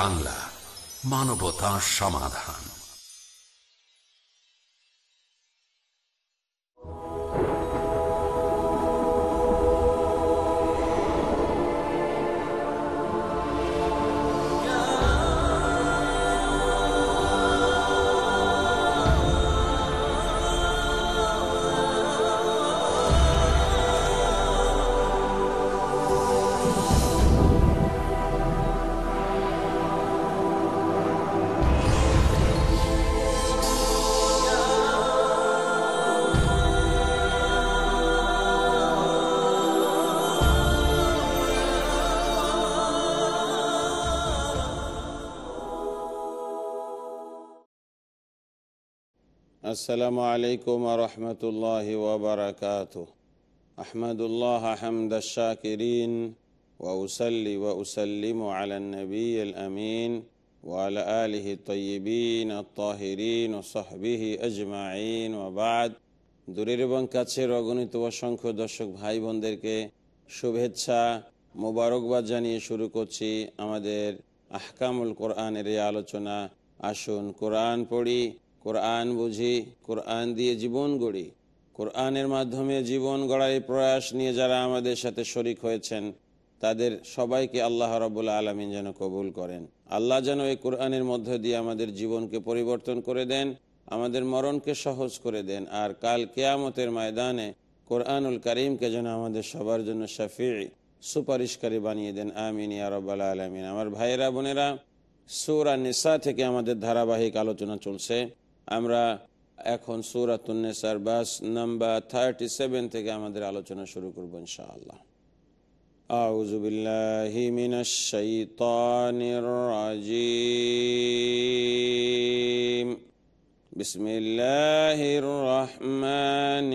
বাংলা মানবতা সমাধান। আসসালামু আলাইকুম রহমতুল্লাহ ওবরাকাত আহমদুল্লাহ আহমদ শাকিরিন ওসলি ওসলিম আলনবী আমিন ওয়াল আলহি তয়িবিন তাহিরিন ও সাহবিহি আজমাইন ওবাদ দূরের এবং কাছের অগণিত অসংখ্য দর্শক ভাই বোনদেরকে শুভেচ্ছা, মোবারকবাদ জানিয়ে শুরু করছি আমাদের আহকামুল কোরআনের এই আলোচনা। আসুন কোরআন পড়ি কোরআন বুঝি, কোরআন দিয়ে জীবন গড়ি। কোরআনের মাধ্যমে জীবন গড়ার প্রয়াস নিয়ে যারা আমাদের সাথে শরিক হয়েছেন, তাদের সবাইকে আল্লাহ রবুল্লা আলমিন যেন কবুল করেন। আল্লাহ যেন এই কোরআনের মধ্য দিয়ে আমাদের জীবনকে পরিবর্তন করে দেন, আমাদের মরণকে সহজ করে দেন, আর কাল কেয়ামতের ময়দানে কোরআনুল করিমকে যেন আমাদের সবার জন্য শাফি সুপারিশকারী বানিয়ে দেন। আমিন ইয়া রব্বাল আলমিন। আমার ভাইয়েরা, বোনেরা, সুরা নিসা থেকে আমাদের ধারাবাহিক আলোচনা চলছে। আমরা এখন সুরাতুন্নেসার বাস নাম্বার থার্টি সেভেন থেকে আমাদের আলোচনা শুরু করবো ইনশাআল্লাহ أعوذ بالله من الشيطان الرجيم بسم الله الرحمن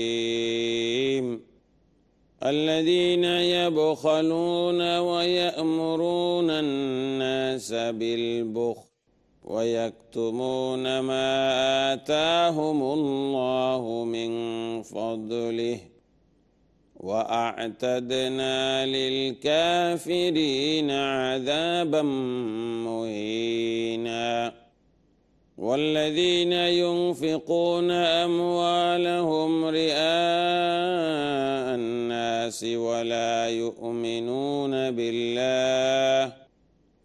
الرحيم الذين يبخلون ويأمرون الناس بالبخل ويكتمون ما آتاهم الله من فضله وأعتدنا للكافرين عذابا مهينا والذين ينفقون أموالهم رئاء الناس ولا يؤمنون بالله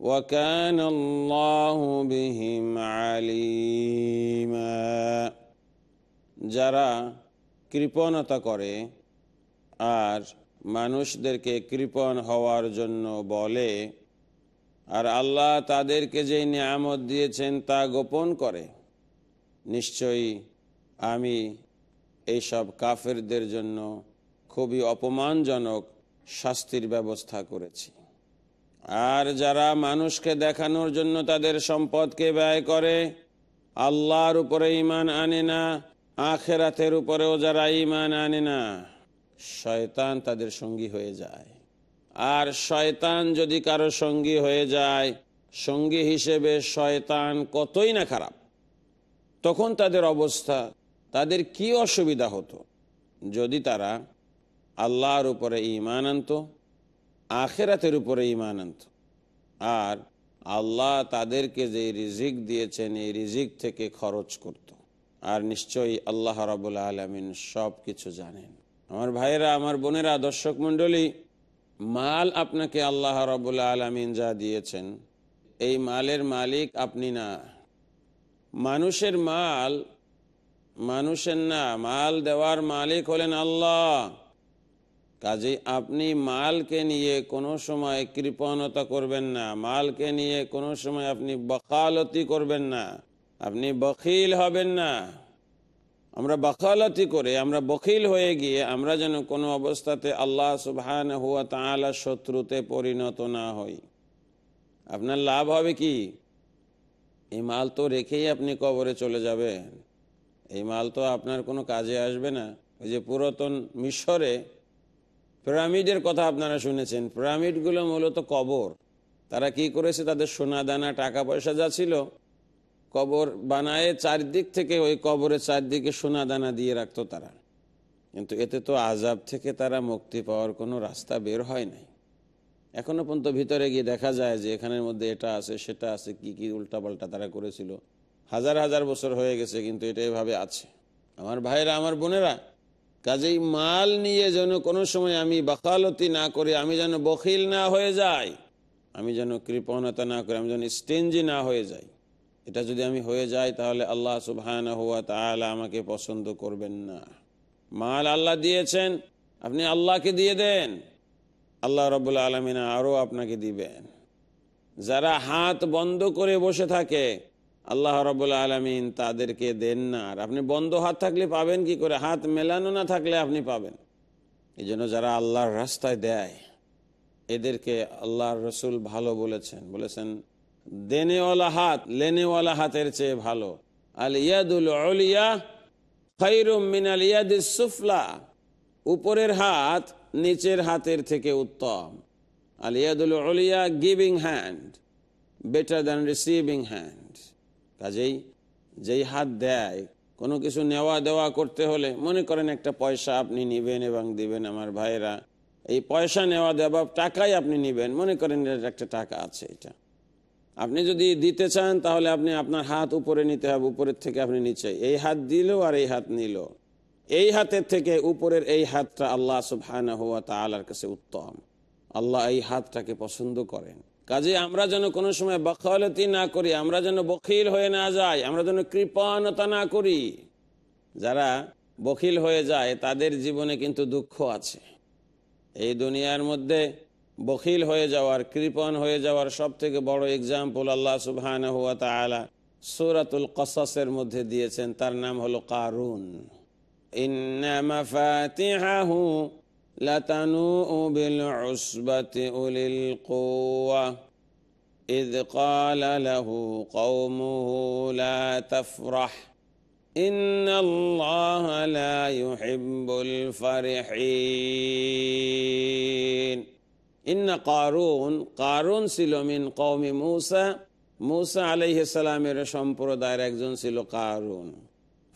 وكان الله بهم عليما যারা কৃপণতা করে আর মানুষদেরকে কৃপণ হওয়ার জন্য বলে আর আল্লাহ তাদেরকে যে নিয়ামত দিয়েছেন তা গোপন করে নিশ্চয়ই আমি এইসব কাফেরদের জন্য খুবই অপমানজনক শাস্তির ব্যবস্থা করেছি আর যারা মানুষকে দেখানোর জন্য তাদের সম্পদকে ব্যয় করে, আল্লাহর উপরে ইমান আনে না, আখেরাতের উপরেও যারা ইমান আনে না, শয়তান তাদের সঙ্গী হয়ে যায়। আর শয়তান যদি কারও সঙ্গী হয়ে যায়, সঙ্গী হিসেবে শয়তান কতই না খারাপ। তখন তাদের অবস্থা, তাদের কি অসুবিধা হতো? যদি তারা আল্লাহর উপরে ইমান আনত আখেরাতের উপরে ইমান আনত। আর আল্লাহ তাদেরকে যে রিজিক দিয়েছেন, এই রিজিক থেকে খরচ করত। আর নিশ্চয়ই আল্লাহ রাবুল আলমিন সব কিছু জানেন। আমার ভাইয়েরা, আমার বোনেরা, দর্শক মণ্ডলী, মাল আপনাকে আল্লাহ রবুল্লা আলমিন যা দিয়েছেন, এই মালের মালিক আপনি না। মানুষের মাল, মানুষের না, মাল দেওয়ার মালিক হলেন আল্লাহ। কাজে আপনি মালকে নিয়ে কোনো সময় কৃপণতা করবেন না, মালকে নিয়ে কোনো সময় আপনি বকালতি করবেন না, আপনি বখিল হবেন না। আমরা বকালতি করে, আমরা বখিল হয়ে গিয়ে আমরা যেন কোনো অবস্থাতে আল্লাহ সুবহান হুয়া তালা শত্রুতে পরিণত না হই। আপনার লাভ হবে কি? এই মাল তো রেখেই আপনি কবরে চলে যাবেন। এই মাল তো আপনার কোনো কাজে আসবে না। ওই যে পুরাতন মিশরে পিরামিডের কথা আপনারা শুনেছেন। পিরামিডগুলো মূলত কবর। তারা কি করেছে? তাদের সোনা দানা টাকা পয়সা যা ছিল, কবর বানায় চারদিক থেকে ওই কবরের চারদিকে সোনা দানা দিয়ে রাখতো তারা। কিন্তু এতে তো আজাব থেকে তারা মুক্তি পাওয়ার কোনো রাস্তা বের হয় নাই। এখনও পর্যন্ত ভিতরে গিয়ে দেখা যায় যে এখানের মধ্যে এটা আছে, সেটা আছে, কি কি উল্টাপাল্টা তারা করেছিল। হাজার হাজার বছর হয়ে গেছে, কিন্তু এটা এভাবে আছে। আমার ভাইরা, আমার বোনেরা কাজেই মাল নিয়ে যেন কোনো সময় আমি বাকালতি না করি, আমি যেন বখিল না হয়ে যাই, আমি যেন কৃপণতা না করি, আমি যেন স্টেঞ্জি না হয়ে যাই। এটা যদি আমি হয়ে যাই, তাহলে আল্লাহ সুবহান হুয়া তাহলে আমাকে পছন্দ করবেন না। মাল আল্লাহ দিয়েছেন, আপনি আল্লাহকে দিয়ে দেন, আল্লাহ রবুল্লা আলমিনা আরও আপনাকে দিবেন। যারা হাত বন্ধ করে বসে থাকে আল্লাহ রবুল্লা আলমিন তাদেরকে দেন না। আর আপনি বন্ধ হাত থাকলে পাবেন কি করে? হাত মেলানো না থাকলে আপনি পাবেন। এই জন্য যারা আল্লাহর রাস্তায় দেয়, এদেরকে আল্লাহর রসুল ভালো বলেছেন। বলেছেন, দেনেওয়ালা হাত লেনেওয়ালা হাতের চেয়ে ভালো। আল ইয়াদুল অলিয়া খৈরুম মিনাল ইয়াদিস সুফলা। উপরের হাত নিচের হাতের থেকে উত্তম। আল ইয়াদুল অলিয়া giving hand, better than receiving hand. কাজেই যেই হাত দেয়, কোনো কিছু নেওয়া দেওয়া করতে হলে মনে করেন একটা পয়সা আপনি নিবেন এবং দিবেন আমার ভাইয়েরা। এই পয়সা নেওয়া দেওয়া টাকাই আপনি নিবেন, মনে করেন একটা টাকা আছে এটা। আপনি যদি দিতে চান তাহলে আপনি আপনার হাত উপরে নিতে হবে, উপরের থেকে আপনি নিচে। এই হাত দিল আর এই হাত নিল। এই হাতের থেকে উপরের এই হাতটা আল্লাহ সুবহানা হুয়া তালার কাছে উত্তম। আল্লাহ এই হাতটাকে পছন্দ করেন। কাজে আমরা যেন কোনো সময় বখালতি না করি, আমরা যেন বখিল হয়ে না যাই, আমরা যেন কৃপণতা না করি। যারা বখিল হয়ে যায়, তাদের জীবনে কিন্তু দুঃখ আছে। এই দুনিয়ার মধ্যে বখিল হয়ে যাওয়ার, কৃপণ হয়ে যাওয়ার সব থেকে বড় এক্সাম্পল আল্লাহ সুবহান হুয়া তালা সুরাতুল কসাসের মধ্যে দিয়েছেন, তার নাম হলো কারুন। ইন্নামাফাতিহাহু لتنوء بالعصبة أولي القوة إذ قال له قومه لا تفرح إن الله لا يحب الفرحين إن قارون قارون ছিল মিন কওমি মুসা মুসা আলাইহিস সালামের সম্প্রদায়ের একজন ছিল কারুন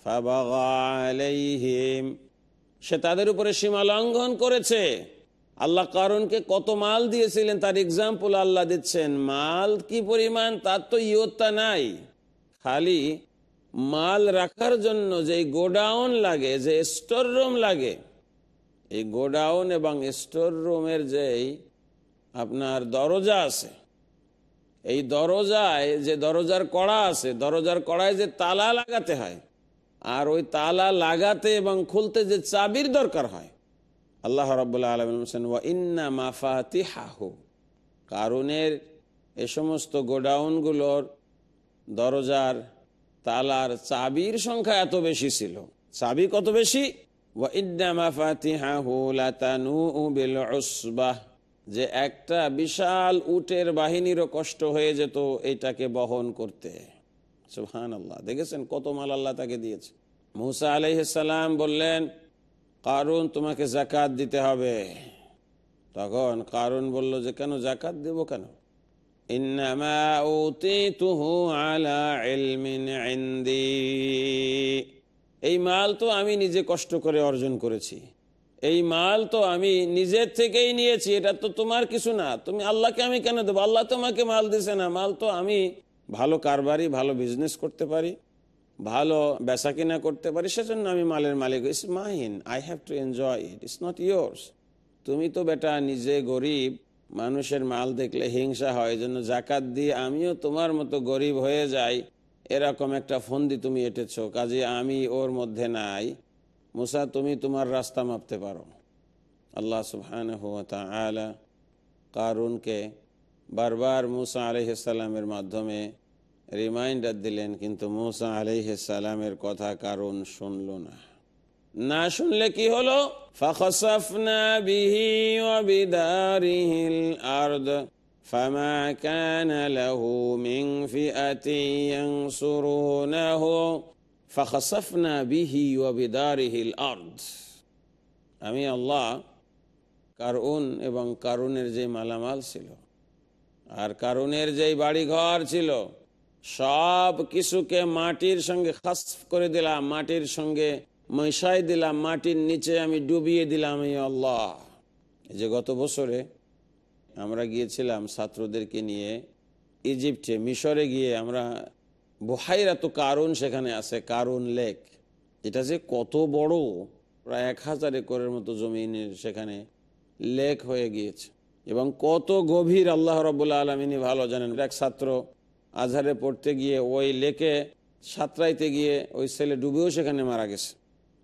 ফাবাগা আলাইহিম সে তাদের উপরে সীমা লঙ্ঘন করেছে। আল্লাহ কারণকে কত মাল দিয়েছিলেন তার এক্সাম্পল আল্লাহ দিচ্ছেন। মাল কি পরিমাণ? তার তো ইয়ত্তা নাই। খালি মাল রাখার জন্য যে গোডাউন লাগে, যে স্টোর রুম লাগে, এই গোডাউন এবং স্টোর রুমের যেই আপনার দরজা আছে, এই দরজায় যে দরজার কড়া আছে, দরজার কড়ায় যে তালা লাগাতে হয় আর ওই তালা লাগাতে এবং খুলতে যে চাবির দরকার হয়। আল্লাহ রবাহ আলমিন ওয়া ইন্না মাফাতি হাহু কারণের এ সমস্ত গোডাউনগুলোর দরজার তালার চাবির সংখ্যা এত বেশি ছিল। চাবি কত বেশি? ওয়া ইন্না মাফাতি হাহু লাতানু বিল যে একটা বিশাল উটের বাহিনীরও কষ্ট হয়ে যেত এটাকে বহন করতে। সুহান আল্লাহ দেখেছেন কত মাল আল্লাহ তাকে দিয়েছে? মুসা আলাইসাল্লাম বললেন, কারুন, তোমাকে জাকাত দিতে হবে। তখন কারুন বলল যে, কেন জাকাত দেব কেন? এই মাল তো আমি নিজে কষ্ট করে অর্জন করেছি। এই মাল তো আমি নিজের থেকেই নিয়েছি। এটা তো তোমার কিছু না। তুমি আল্লাহকে আমি কেন দেবো? আল্লাহ তোমাকে মাল দিছে না। মাল তো আমি ভালো কারবারি, ভালো বিজনেস করতে পারি, ভালো বেচা কিনা করতে পারি, সেজন্য আমি মালের মালিক it's mine I have to enjoy it it's not yours তুমি তো বেটা নিজে গরিব, মানুষের মাল দেখলে হিংসা হয় জন্য জাকাত দিয়ে আমিও তোমার মতো গরিব হয়ে যাই। এরকম একটা ফন্দি তুমি এটেছ, কাজে আমি ওর মধ্যে নাই। মুসা, তুমি তোমার রাস্তা মাপতে পারো। আল্লাহ সুবহান আলা কারুনকে বারবার মুসা আলহিসাল্লামের মাধ্যমে রিমাইন্ডার দিলেন কিন্তু মুসা আলহিসাল্লামের কথা কারণ শুনল না না শুনলে কি হলো فخسفنا به وبداره الأرض فما كان له من فئة ينصرونه فخسفنا به وبداره الأرض আমি আল্লাহ কারুন এবং কারুনের যে মালামাল ছিল আর কারুনের যেই বাড়িঘর ছিল, সব কিছুকে মাটির সঙ্গে খাস করে দিলাম, মাটির সঙ্গে মিশাই দিলাম, মাটির নিচে আমি ডুবিয়ে দিলাম এই আল্লাহ। এই যে গত বছরে আমরা গিয়েছিলাম ছাত্রদেরকে নিয়ে ইজিপ্টে, মিশরে গিয়ে আমরা বহাইরা তো কারণ সেখানে আছে কারণ লেক। এটা যে কত বড়, প্রায় এক হাজার একরের মতো জমিনের সেখানে লেক হয়ে গিয়েছে। এবং কত গভীর আল্লাহ রবুল্লা আলমিনী ভালো জানেন। এক ছাত্র আজহারে পড়তে গিয়ে, ওই লেকে সাঁতরাইতে গিয়ে ওই ছেলে ডুবেও সেখানে মারা গেছে।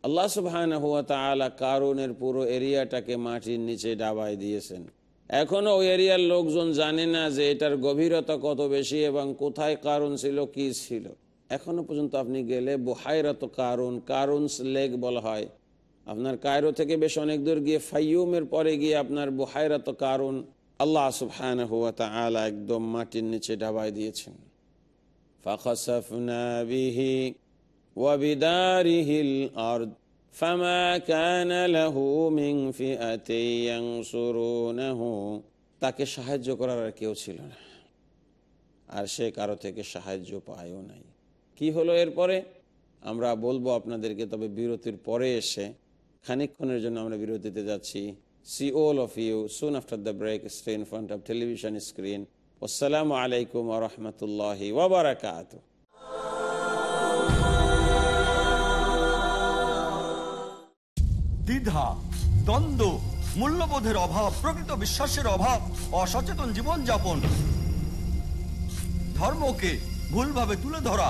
আল্লাহ সুবহান হুয়া তালা কারুনের পুরো এরিয়াটাকে মাটির নিচে ডাবাই দিয়েছেন। এখনও ওই এরিয়ার লোকজন জানে না যে এটার গভীরতা কত বেশি এবং কোথায় কারণ ছিল, কি ছিল। এখনও পর্যন্ত আপনি গেলে বোহাইরত কারুন কারুন লেক বলা হয়। আপনার কায়রো থেকে বেশ অনেক দূর গিয়ে ফাইয়ুমের পরে গিয়ে আপনার বোহাইরত কারুন আল্লাহ সুবহান হুয়া তালা একদম মাটির নিচে ডাবাই দিয়েছেন فخسفنا به وبداره الأرض فما كان له من فئة ينصرونه তাকে সাহায্য করার আর কেউ ছিল না আর সে কারো থেকে সাহায্য পায়ও নাই কি হলো এরপরে আমরা বলবো আপনাদেরকে তবে বিরতির পরে এসে খানিক্ষণের জন্য আমরা বিরতিতে যাচ্ছি। See of you soon after the break, stay in front of television screen. আসসালামু আলাইকুম রহমতুল্লাহি ওবরাকাত দ্বিধা, দ্বন্দ্ব, মূল্যবোধের অভাব, প্রকৃত বিশ্বাসের অভাব, অসচেতন জীবনযাপন। ধর্মকে ভুলভাবে তুলে ধরা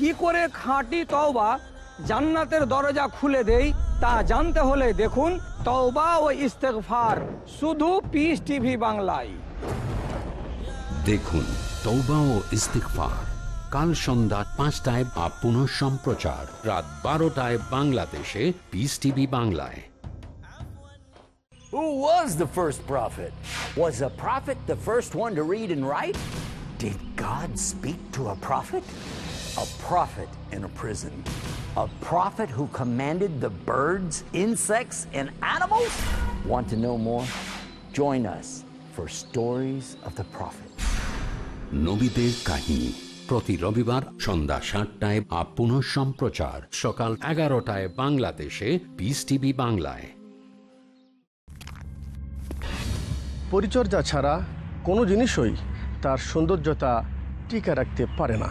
কি করে খাঁটি তওবা জান্নাতের দরজা খুলে দেই তা জানতে হলে দেখুন তওবা ও ইস্তেগফার শুধু পিস টিভি বাংলায় দেখুন তৌবা ও ইস্তিকফার কাল সন্ধ্যা পাঁচটায় আর পুনঃ সম্প্রচার রাত বারোটায় বাংলাদেশে পিস টিভি বাংলায় Who was the first prophet? Was a prophet the first one to read and write? Did God speak to a prophet? A prophet in a prison. A prophet who commanded the birds, insects, and animals? Want to know more? Join us for Stories of the Prophet. নবীদের কাহিনী প্রতি রবিবার সন্ধ্যা সাতটায় আর পুনঃ সম্প্রচার সকাল এগারোটায় বাংলাদেশে পিস টিভি বাংলায় পরিচর্যা ছাড়া কোনো জিনিসই তার সৌন্দর্যতা টিকে রাখতে পারে না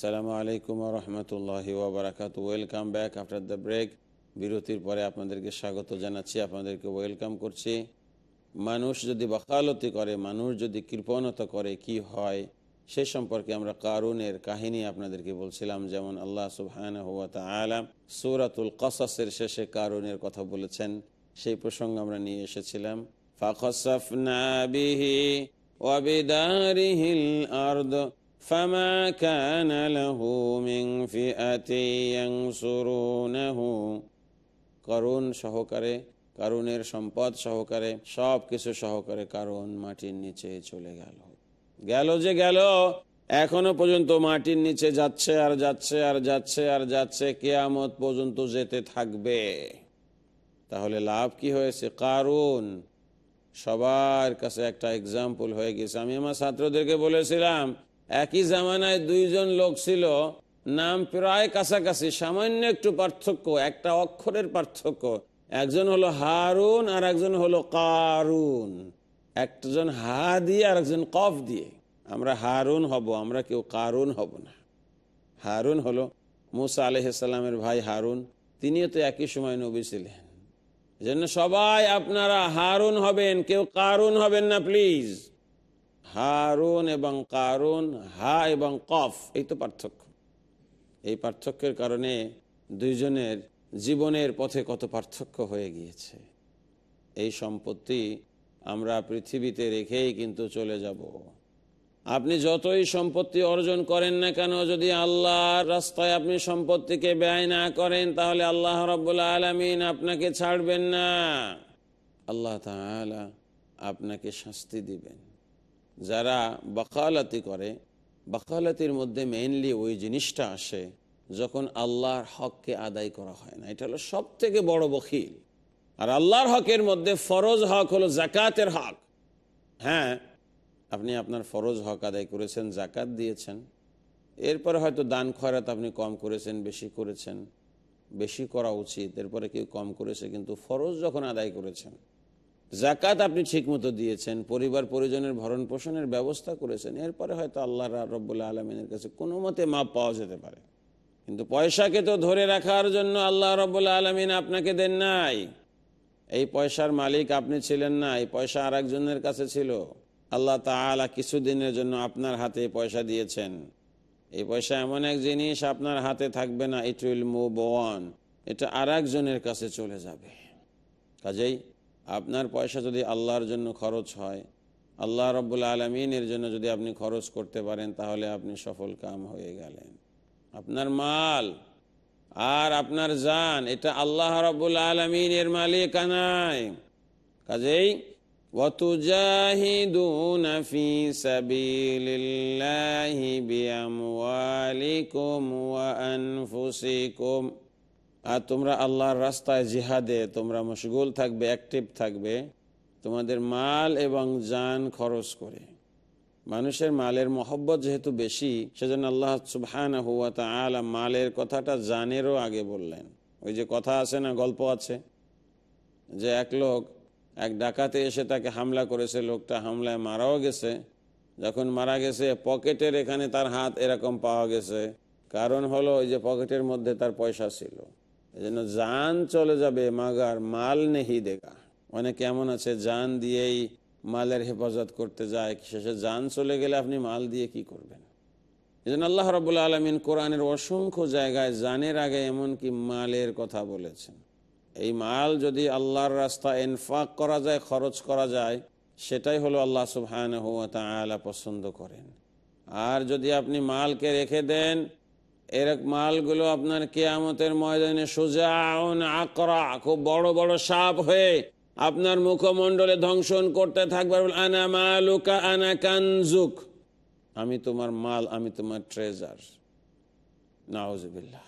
আসসালামু আলাইকুম রহমতুল্লাহ ওবরাকাত welcome back after the break বিরতির পরে আপনাদেরকে স্বাগত জানাচ্ছি, আপনাদেরকে ওয়েলকাম করছি। মানুষ যদি বকালতি করে, মানুষ যদি কৃপণতা করে, কি হয়? সে সম্পর্কে আমরা কারুনের কাহিনী আপনাদেরকে বলছিলাম, যেমন আল্লাহ সুবহান হুয়া সুরাতুল কসাসের শেষে কারুনের কথা বলেছেন, সেই প্রসঙ্গ আমরা নিয়ে এসেছিলাম। ফাখসাফনা বিহি ওয়াবিদারিহিল আরদ فما كان له من فئة ينصرونه করুণ সহকারে কারুনের সম্পদ সহকারে সব কিছু সহকারে কারণ মাটির নিচে চলে গেল গেল যে গেল এখনো পর্যন্ত মাটির নিচে যাচ্ছে আর যাচ্ছে আর যাচ্ছে আর যাচ্ছে কেয়ামত পর্যন্ত যেতে থাকবে তাহলে লাভ কি হয়েছে কারণ সবার কাছে একটা এক্সাম্পল হয়ে গেছে আমি আমার ছাত্রদেরকে বলেছিলাম একই জামানায় দুইজন লোক ছিল। নাম প্রায় কাছাকাছি, সামান্য একটু পার্থক্য, একটা অক্ষরের পার্থক্য। একজন হলো হারুন আর একজন হলো কারুন। একজন হা দিয়ে আর একজন কফ দিয়ে। আমরা হারুন হব, আমরা কেউ কারুন হব না। হারুন হলো মুসা আলহিসাল্লামের ভাই হারুন। তিনিও তো একই সময় নবী ছিলেন। সবাই আপনারা হারুন হবেন, কেউ কারুন হবেন না, প্লিজ। হারুন এবং কারুন, হা এবং কফ, এই তো পার্থক্য। এই পার্থক্যের কারণে দুইজনের জীবনের পথে কত পার্থক্য হয়ে গিয়েছে। এই সম্পত্তি আমরা পৃথিবীতে রেখেই কিন্তু চলে যাব। আপনি যতই সম্পত্তি অর্জন করেন না কেন, যদি আল্লাহর রাস্তায় আপনি সম্পত্তিকে ব্যয় না করেন, তাহলে আল্লাহ রব্বুল্লা আলমিন আপনাকে ছাড়বেন না। আল্লাহ আপনাকে শাস্তি দিবেন। যারা বকালতি করে, বকালতির মধ্যে মেইনলি ওই জিনিসটা আসে যখন আল্লাহর হককে আদায় করা হয় না। এটা হলো সব থেকে বড় বকিল। আর আল্লাহর হকের মধ্যে ফরজ হক হলো জাকাতের হক। হ্যাঁ আপনি আপনার ফরজ হক আদায় করেছেন জাকাত দিয়েছেন। এরপরে হয়তো দান খয়রাত আপনি কম করেছেন, বেশি করেছেন, বেশি করা উচিত। এরপরে কেউ কম করেছে, কিন্তু ফরজ যখন আদায় করেছেন জাকাত আপনি ঠিকমতো দিয়েছেন, পরিবার পরিজনের ভরণ পোষণের ব্যবস্থা করেছেন, এরপরে হয়তো আল্লাহ রব্বুল্লাহ আলমিনের কাছে কোনো মতে মাপ পাওয়া যেতে পারে। কিন্তু পয়সাকে তো ধরে রাখার জন্য আল্লাহ রব্বুল্লাহ আলমিন আপনাকে দেন নাই। এই পয়সার মালিক আপনি ছিলেন না, এই পয়সা আর একজনের কাছে ছিল। আল্লাহ তালা কিছুদিনের জন্য আপনার হাতে পয়সা দিয়েছেন। এই পয়সা এমন এক জিনিস আপনার হাতে থাকবে না ইট উইল মুভ অন এটা আর কাছে চলে যাবে। কাজেই আপনার পয়সা যদি আল্লাহর জন্য খরচ হয় আল্লাহ রব্বুল আলমিনের জন্য যদি আপনি খরচ করতে পারেন তাহলে আপনি সফল কাম হয়ে গেলেন আপনার মাল আর আপনার জান এটা আল্লাহ রব্বুল আলমিনের মালিকানায় কাজেই وتجاهدون في سبيل الله بأموالكم وأنفسكم আর তোমরা আল্লাহর রাস্তায় জিহাদে, তোমরা মশগুল থাকবে অ্যাক্টিভ থাকবে, তোমাদের মাল এবং যান খরচ করে। মানুষের মালের মহব্বত যেহেতু বেশি, সেজন্য আল্লাহ সুবহান হুয়া তা আলা মালের কথাটা জানেরও আগে বললেন। ওই যে কথা আছে না, গল্প আছে? যে এক লোক, এক ডাকাতে এসে তাকে হামলা করেছে, লোকটা হামলায় মারাও গেছে। যখন মারা গেছে, পকেটের এখানে তার হাত এরকম পাওয়া গেছে। কারণ হলো, ওই যে পকেটের মধ্যে তার পয়সা ছিল। এই জন্য যান চলে যাবে, মাগার মাল নেহি দেখা অনেকে এমন আছে যান দিয়েই মালের হেফাজত করতে যায়, শেষে যান চলে গেলে আপনি মাল দিয়ে কি করবেন? এই জন্য আল্লাহ রবুল্লা আলমিন কোরআনের অসংখ্য জায়গায় জানের আগে এমনকি মালের কথা বলেছেন। এই মাল যদি আল্লাহর রাস্তা এনফাক করা যায়, খরচ করা যায়, সেটাই হলো আল্লাহ সুবহান হুয়া পছন্দ করেন। আর যদি আপনি মালকে রেখে দেন এরক মালগুলো আপনার কেয়ামতের ময়দানে সোজাউন আকরা খুব বড় বড় সাপ হয়ে আপনার মুখমণ্ডলে ধ্বংসন করতে থাকবে আনা মালুকা আনা কানজুক আমি তোমার মাল আমি তোমার ট্রেজার নাউজবিল্লাহ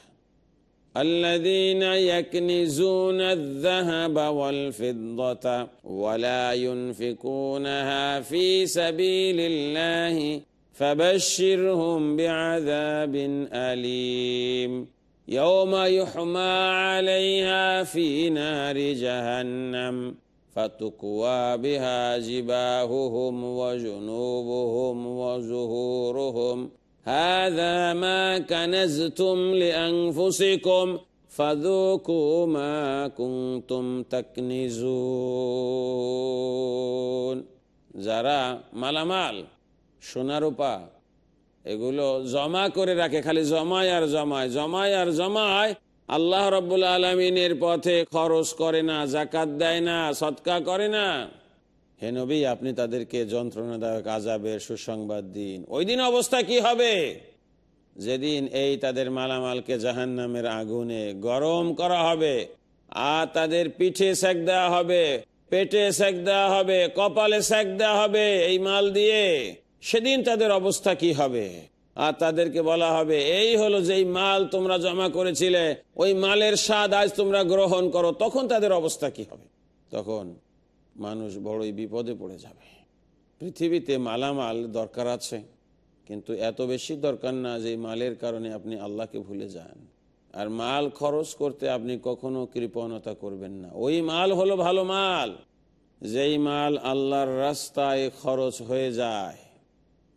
الذين يكنزون الذهب والفضة ولا ينفقونها في سبيل الله فبشرهم بعذاب أليم يوم يحمى عليها في نار جهنم فتكوى بها جباههم وجنوبهم وزهورهم هذا ما كنزتم لأنفسكم فذوقوا ما كنتم تكنزون যারা মালামাল সোনারূপা এগুলো জমা করে রাখে, খালি জমায় আর জমায় জমায় আর জমায়, আল্লাহ রব্বুল আলমিনের পথে খরচ করে না জাকাত দেয় না, সৎকা করে না। হে নবী, আপনি তাদেরকে যন্ত্রণাদায়ক আজাবের সুসংবাদ দিন। ওই দিন অবস্থা কি হবে? যেদিন এই তাদের মালামালকে জাহান নামের আগুনে গরম করা হবে, আর তাদের পিঠে সেক দেওয়া হবে, পেটে সেক দেওয়া হবে, কপালে সেক দেওয়া হবে এই মাল দিয়ে। সেদিন তাদের অবস্থা কি হবে? আর তাদেরকে বলা হবে, এই হলো যেই মাল তোমরা জমা করেছিলে, ওই মালের স্বাদ আজ তোমরা গ্রহণ করো। তখন তাদের অবস্থা কি হবে? তখন মানুষ বড়ই বিপদে পড়ে যাবে। পৃথিবীতে মালামাল দরকার আছে, কিন্তু এত বেশি দরকার না যে মালের কারণে আপনি আল্লাহকে ভুলে যান। আর মাল খরচ করতে আপনি কখনো কৃপণতা করবেন না। ওই মাল হলো ভালো মাল। যেই মাল আল্লাহর রাস্তায় খরচ হয়ে যায়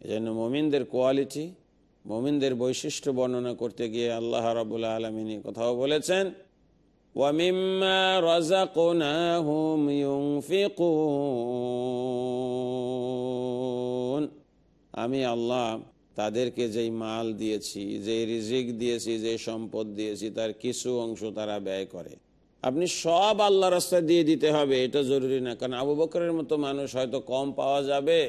এজন্য মমিনদের কোয়ালিটি, মমিনদের বৈশিষ্ট্য বর্ণনা করতে গিয়ে আল্লাহ রাবুল আলমিনী কথাও বলেছেন আমি আল্লাহ তাদেরকে যেই মাল দিয়েছি, যেই রিজিক দিয়েছি যে সম্পদ দিয়েছি, তার কিছু অংশ তারা ব্যয় করে। আপনি সব আল্লাহ রাস্তা দিয়ে দিতে হবে, এটা জরুরি না। কারণ আবু বকরের মতো মানুষ হয়তো কম পাওয়া যাবে।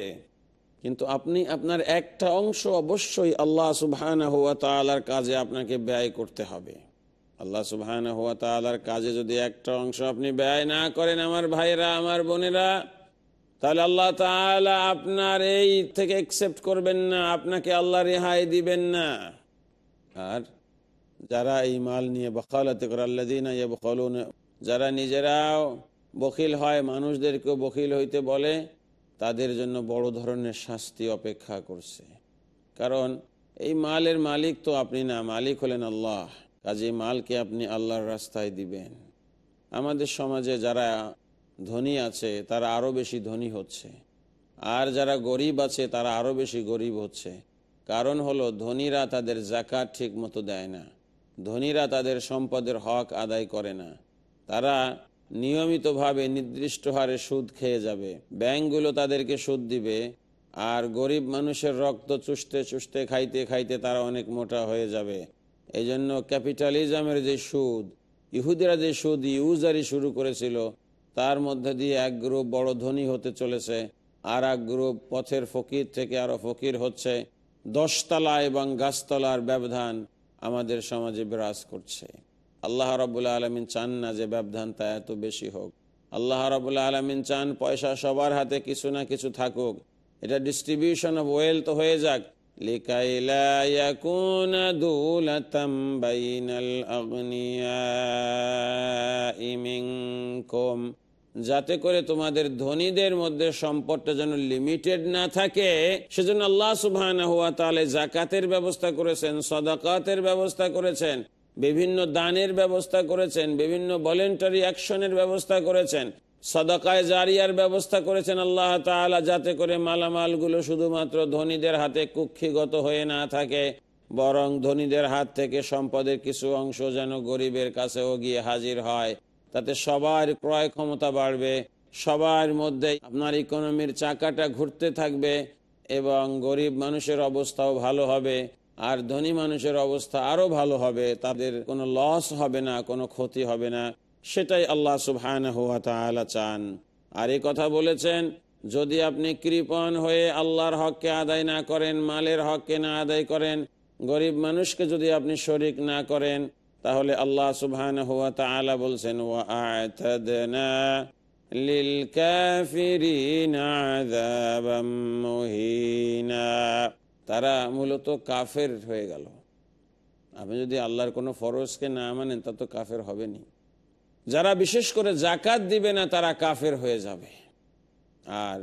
কিন্তু আপনি আপনার একটা অংশ অবশ্যই আল্লাহ সুবহান হুয়া তালার কাজে আপনাকে ব্যয় করতে হবে। আল্লাহ সুবহান হুয়া তালার কাজে যদি একটা অংশ আপনি ব্যয় না করেন, আমার ভাইরা, আমার বোনেরা, তাহলে আল্লাহ তাআলা আপনার এই থেকে একসেপ্ট করবেন না, আপনাকে আল্লাহ রেহাই দিবেন না। আর যারা এই মাল নিয়ে বখালতে করে আল্লাদিনা বখলুন যারা নিজেরাও বখিল হয়, মানুষদেরকেও বখিল হইতে বলে তাদের জন্য বড় ধরনের শাস্তি অপেক্ষা করছে। কারণ এই মালের মালিক তো আপনি না, মালিক হলেন আল্লাহ। কাজে মালকে আপনি আল্লাহর রাস্তায় দিবেন। আমাদের সমাজে যারা ধনী আছে, তারা আরও বেশি ধনী হচ্ছে। আর যারা গরিব আছে, তারা আরও বেশি গরিব হচ্ছে। কারণ হলো, ধনীরা তাদের জাকাত ঠিক মতো দেয় না। ধনীরা তাদের সম্পদের হক আদায় করে না। তারা নিয়মিতভাবে নির্দিষ্ট হারে সুদ খেয়ে যাবে। ব্যাংকগুলো তাদেরকে সুদ দিবে। আর গরিব মানুষের রক্ত চুষতে চুষতে, খাইতে খাইতে তারা অনেক মোটা হয়ে যাবে। এই জন্য ক্যাপিটালিজমের যে সুদ, ইহুদিরা যে সুদ ইউজারি শুরু করেছিল, তার মধ্যে দিয়ে এক গ্রুপ বড় ধনী হতে চলেছে, আর এক গ্রুপ পথের ফকির থেকে আরও ফকির হচ্ছে। দশতলা এবং গাছতলার ব্যবধান আমাদের সমাজে বিরাজ করছে। আল্লাহ রবুল্লা আলমিন চান না যে ব্যবধান তা এত বেশি হোক। আল্লাহ রবুল্লা আলমিন চান পয়সা সবার হাতে কিছু না কিছু থাকুক। এটা ডিস্ট্রিবিউশন অফ ওয়েলথ হয়ে যাক। যাতে করে তোমাদের ধনীদের মধ্যে সম্পদটা যেন লিমিটেড না থাকে, সেজন্য আল্লাহ সুবাহ জাকাতের ব্যবস্থা করেছেন, সদাকাতের ব্যবস্থা করেছেন। বিভিন্ন দানের ব্যবস্থা করেছেন, বিভিন্ন ভলেন্টারি অ্যাকশনের ব্যবস্থা করেছেন, সদাকায় জারিয়ার ব্যবস্থা করেছেন আল্লাহ তালা যাতে করে মালামালগুলো শুধুমাত্র ধনীদের হাতে কুক্ষিগত হয়ে না থাকে, বরং ধনীদের হাত থেকে সম্পদের কিছু অংশ যেন গরিবের কাছেও গিয়ে হাজির হয়। তাতে সবার ক্রয় ক্ষমতা বাড়বে, সবার মধ্যে আপনার ইকোনমির চাকাটা ঘুরতে থাকবে এবং গরিব মানুষের অবস্থাও ভালো হবে। আর ধনী মানুষের অবস্থা আরও ভালো হবে, তাদের কোনো লস হবে না, কোনো ক্ষতি হবে না। সেটাই আল্লাহ সুবহান হুয়া তাআলা চান। আর এই কথা বলেছেন, যদি আপনি কৃপণ হয়ে আল্লাহর হককে আদায় না করেন, মালের হককে না আদায় করেন, গরিব মানুষকে যদি আপনি শরিক না করেন, তাহলে আল্লাহ সুবহান হুয়া তাআলা বলছেন, ওয়া আ'তাদনা মুহিনা। তারা মূলত কাফের হয়ে গেল। আপনি যদি আল্লাহর কোনো ফরজকে না মানেন, তা তো কাফের হবেনি যারা বিশেষ করে জাকাত দিবে না, তারা কাফের হয়ে যাবে। আর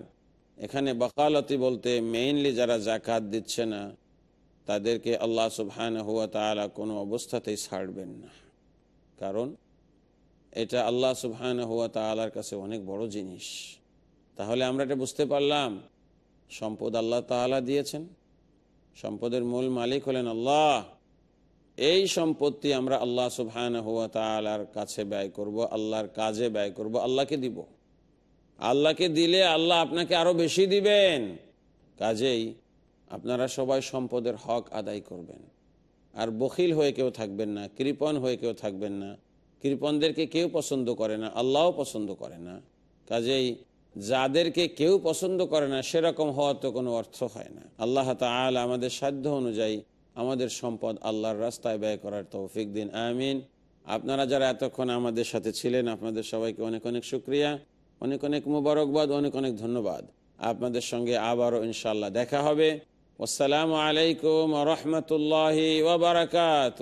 এখানে বকালতি বলতে মেইনলি যারা জাকাত দিচ্ছে না, তাদেরকে আল্লাহ সুবহান হুয়া তালা কোনো অবস্থাতেই ছাড়বেন না। কারণ এটা আল্লাহ সুবহান হুয়া তালার কাছে অনেক বড় জিনিস। তাহলে আমরা এটা বুঝতে পারলাম। সম্পদ আল্লাহ তালা দিয়েছেন। সম্পদের মূল মালিক হলেন আল্লাহ। এই সম্পত্তি আমরা আল্লাহ সুবহান হুয়া তালার কাছে ব্যয় করব, আল্লাহর কাজে ব্যয় করব, আল্লাহকে দিব। আল্লাহকে দিলে আল্লাহ আপনাকে আরও বেশি দিবেন। কাজেই আপনারা সবাই সম্পদের হক আদায় করবেন। আর বখিল হয়ে কেউ থাকবেন না, কৃপণ হয়ে কেউ থাকবেন না। কৃপণদেরকে কেউ পছন্দ করে না, আল্লাহও পছন্দ করে না। কাজেই যাদেরকে কেউ পছন্দ করে না, সেরকম হওয়ার তো কোনো অর্থ হয় না। আল্লাহ তাআলা আমাদের সাধ্য অনুযায়ী আমাদের সম্পদ আল্লাহর রাস্তায় ব্যয় করার তৌফিক দিন, আমিন। আপনারা যারা এতক্ষণ আমাদের সাথে ছিলেন, আপনাদের সবাইকে অনেক অনেক শুক্রিয়া, অনেক অনেক মুবারকবাদ, অনেক অনেক ধন্যবাদ। আপনাদের সঙ্গে আবারও ইনশাল্লাহ দেখা হবে। আসসালামু আলাইকুম রহমতুল্লাহি ওবরাকাত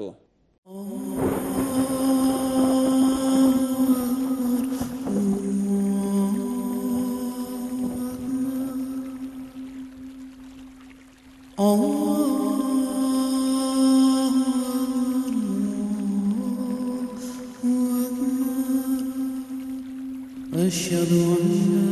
أشهد أن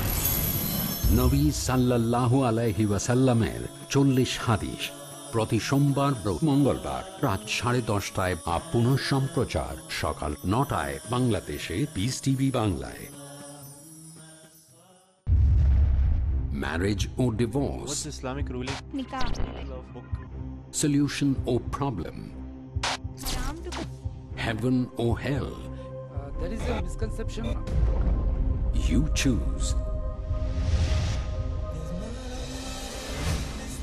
নবী সাল্লাল্লাহু আলাইহি ওয়াসাল্লামের চল্লিশ হাদিস প্রতি সোমবার ও মঙ্গলবার রাত সাড়ে দশটায় বা পুনঃ সম্প্রচার সকাল নটায় বাংলাদেশে পিস টিভি বাংলায় marriage O divorce What's Islamic ruling? nikah solution or problem Islam heaven or hell there is a misconception you choose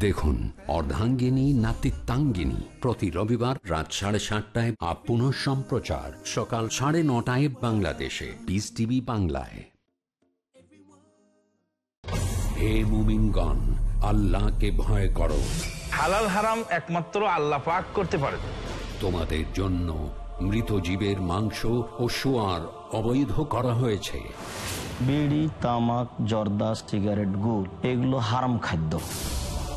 দেখুন অর্ধাঙ্গিনী নাতিত্বাঙ্গিনী। প্রতি রবিবার রাত সাড়ে সাতটায় আপ পুনঃ সম্প্রচার। সকাল সাড়ে নটায় বাংলাদেশে। পিস টিভি বাংলায়। হে মুমিনগণ আল্লাহকে ভয় করো। হালাল হারাম একমাত্র আল্লাহ পাক করতে পারে। তোমাদের জন্য মৃত জীবের মাংস ও সোয়ার অবৈধ করা হয়েছে। বিড়ি তামাক জর্দা সিগারেট গুড় এগুলো হারাম খাদ্য।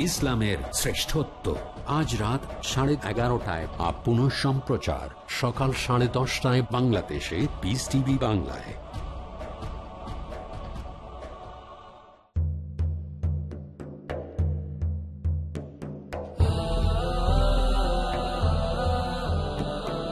ইসলামের শ্রেষ্ঠত্ব। আজ রাত সাড়ে এগারোটায় আপন পুনঃ সম্প্রচার সকাল সাড়ে দশটায় বাংলাদেশে বিস টিভি বাংলায়।